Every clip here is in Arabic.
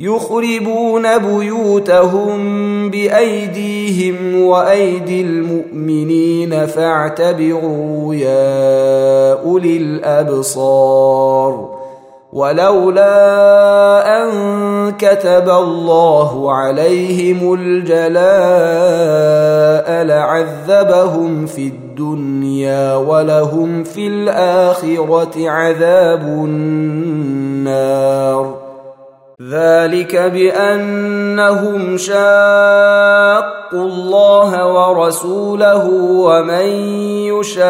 يخربون بيوتهم بأيديهم وأيدي المؤمنين فاعتبروا يا أولي الأبصار ولولا أن كتب الله عليهم الجلاء لعذبهم في الدنيا ولهم في الآخرة عذاب النار ذلك بأنهم شاقوا الله ورسوله ومن يشاق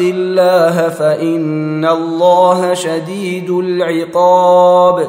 الله فإن الله شديد العقاب.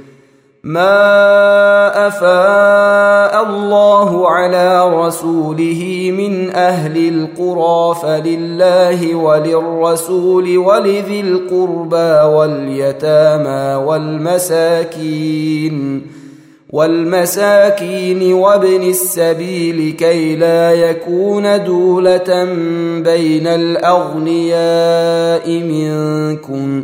ما افاء الله على رسوله من أهل القرى فلله وللرسول ولذي القربى واليتامى والمساكين والمساكين وابن السبيل كي لا يكون دوله بين الاغنياء منكم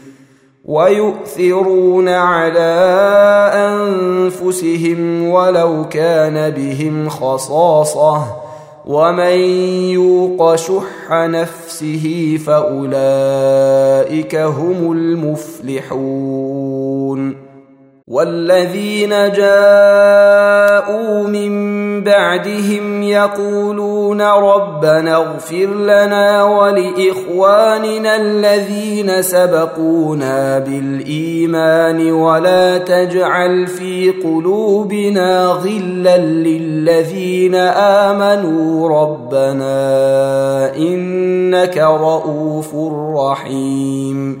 ويؤثرون على أنفسهم ولو كان بهم خصاصة. ومن يوق شح نفسه فأولئك هم المفلحون. والذين جاءوا من بعدهم يقولون ربنا اغفر لنا ولإخواننا الذين سبقونا بالإيمان ولا تجعل في قلوبنا غلا للذين آمنوا ربنا إنك رؤوف رحيم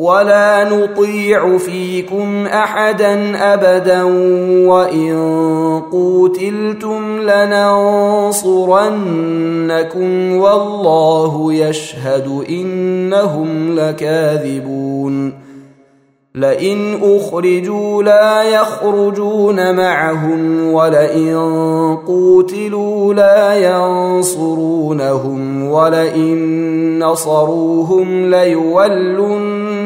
ولا نطيع فيكم احدا ابدا وان قوتلتم لننصرنكم والله يشهد انهم لكاذبون لئن اخرجوا لا يخرجون معهم ولئن قوتلوا لا ينصرونهم ولئن نصروهم ليولن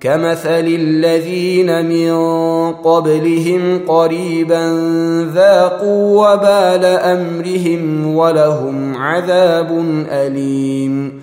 كمثل الذين من قبلهم قريبا ذاقوا وبال أمرهم ولهم عذاب أليم.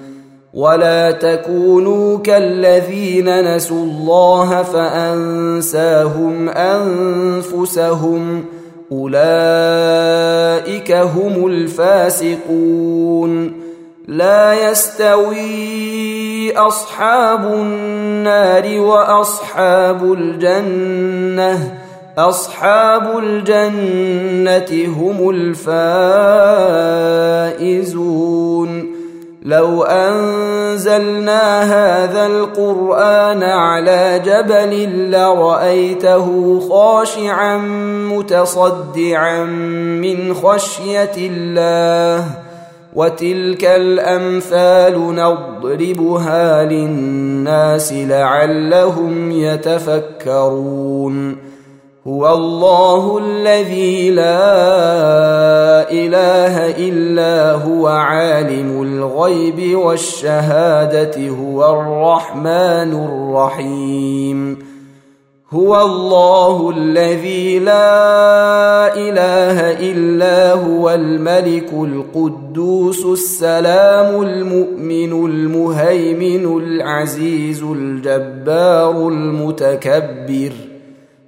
ولا تكونوا كالذين نسوا الله فانساهم انفسهم اولئك هم الفاسقون لا يستوي اصحاب النار واصحاب الجنه اصحاب الجنه هم الفائزون لو أنزلنا هذا القرآن على جبل لرأيته خاشعا متصدعا من خشية الله وتلك الأمثال نضربها للناس لعلهم يتفكرون هو الله الذي لا إله إلا هو عالم الغيب والشهادة هو الرحمن الرحيم. هو الله الذي لا إله إلا هو الملك القدوس السلام المؤمن المهيمن العزيز الجبار المتكبر.